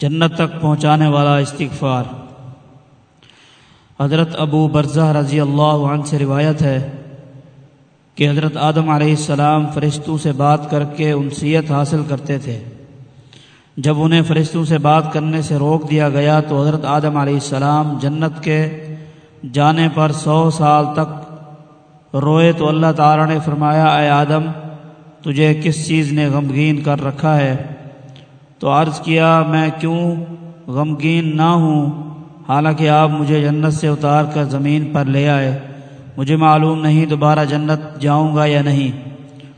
جنت تک پہنچانے والا استغفار۔ حضرت ابو برزہ رضی اللہ عنہ سے روایت ہے کہ حضرت آدم علیہ السلام فرشتوں سے بات کر کے انسیت حاصل کرتے تھے۔ جب انہیں فرشتوں سے بات کرنے سے روک دیا گیا تو حضرت آدم علیہ السلام جنت کے جانے پر سو سال تک روئے تو اللہ تعالی نے فرمایا، اے آدم، تجھے کس چیز نے غمگین کر رکھا ہے؟ تو عرض کیا میں کیوں غمگین نہ ہوں؟ حالانکہ آپ مجھے جنت سے اتار کر زمین پر لے آئے۔ مجھے معلوم نہیں دوبارہ جنت جاؤں گا یا نہیں۔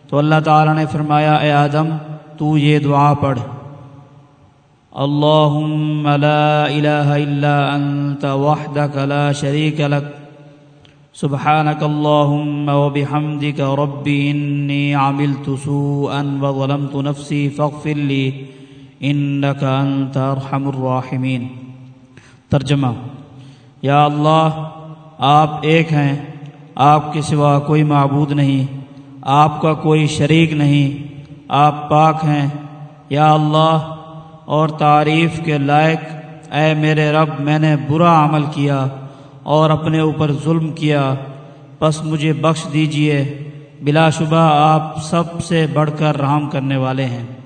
تو اللہ تعالی نے فرمایا، اے آدم، تو یہ دعا پڑھ۔ اللهم لا إله إلا أنت وحدك لا شريك لك سبحانك اللهم وبحمدك ربي إني عملت سوءا وظلمت نفسي فاغفر لي إنك أنت أرحم الراحمين. ترجمہ، یا اللہ، آپ ایک ہیں، آپ کے سوا کوئی معبود نہیں، آپ کا کوئی شریک نہیں، آپ پاک ہیں، یا اللہ، اور تعریف کے لائق، اے میرے رب، میں نے برا عمل کیا، اور اپنے اوپر ظلم کیا بس مجھے بخش دیجیے، بلا شبہ آپ سب سے بڑھ کر رحم کرنے والے ہیں۔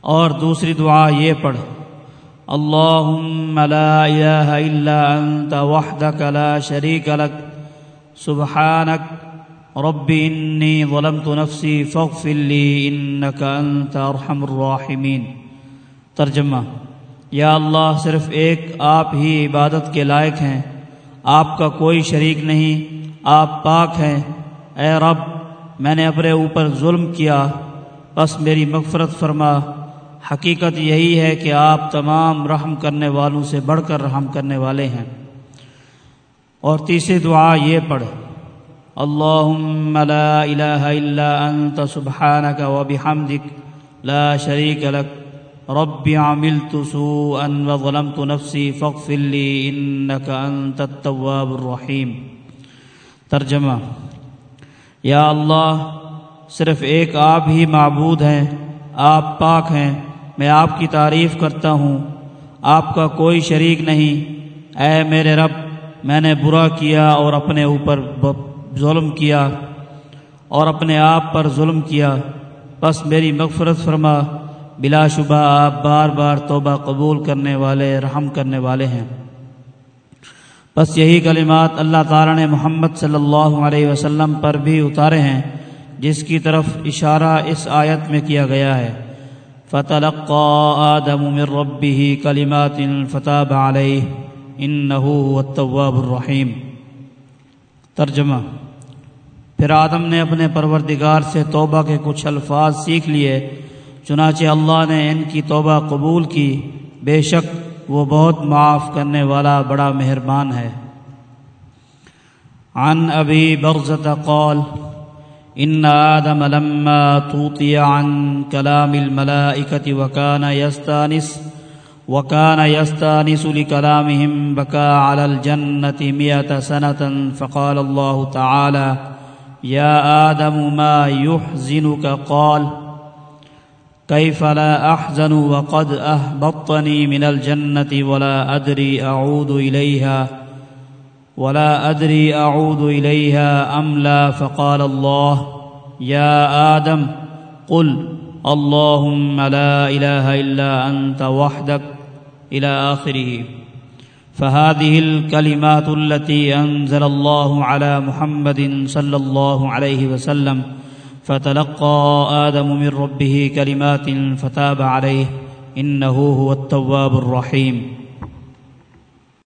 اور دوسری دعا یہ پڑھ اللهم لا إله إلا أنت وحدك لا شريك لك سبحانك رب انی ظلمت نفسی فاغفر لی انکا انت ارحم الراحمین. ترجمہ، یا اللہ صرف ایک آپ ہی عبادت کے لائق ہیں، آپ کا کوئی شریک نہیں، آپ پاک ہیں۔ اے رب، میں نے اپنے اوپر ظلم کیا، بس میری مغفرت فرما۔ حقیقت یہی ہے کہ آپ تمام رحم کرنے والوں سے بڑھ کر رحم کرنے والے ہیں۔ اور تیسری دعا یہ پڑھ اللهم لا إله إلا أنت سبحانك وبحمدك لا شريك لك رب عملت سوءا وظلمت نفسي فاغفر لي إنك أنت التواب الرحيم ترجمہ، یا اللہ، صرف ایک آپ ہی معبود ہیں، آپ پاک ہیں میں آپ کی تعریف کرتا ہوں۔ آپ کا کوئی شریک نہیں۔ اے میرے رب، میں نے برا کیا اور اپنے اوپر ظلم کیا اور اپنے آپ پر ظلم کیا۔ بس میری مغفرت فرما۔ بلا شبہ آپ بار بار توبہ قبول کرنے والے، رحم کرنے والے ہیں۔ بس یہی کلمات اللہ تعالی نے محمد صلی اللہ علیہ وسلم پر بھی اتارے ہیں، جس کی طرف اشارہ اس آیت میں کیا گیا ہے۔ فتلقى آدم من ربه كلمات فتاب عليه إنه هو التواب الرحيم۔ ترجمہ۔ پھر آدم نے اپنے پروردگار سے توبہ کے کچھ الفاظ سیکھ لیے، چنانچہ اللہ نے ان کی توبہ قبول کی۔ بے شک وہ بہت معاف کرنے والا بڑا مہربان ہے۔ عن ابی برزت قال إن آدم لما توطی عن كلام الملائكة وكان يستانس وكان يستانس لكلامهم بكى على الجنة مئة سنة فقال الله تعالى يا آدم ما يحزنك؟ قال كيف لا أحزن وقد أهبطني من الجنة ولا أدري أعود إليها. ولا أدري أعود إليها أم لا فقال الله يا آدم قل اللهم لا إله إلا أنت وحدك إلى آخره. فهذه الكلمات التي أنزل الله على محمد صلى الله عليه وسلم فتلقى آدم من ربه كلمات فتاب عليه إنه هو التواب الرحيم.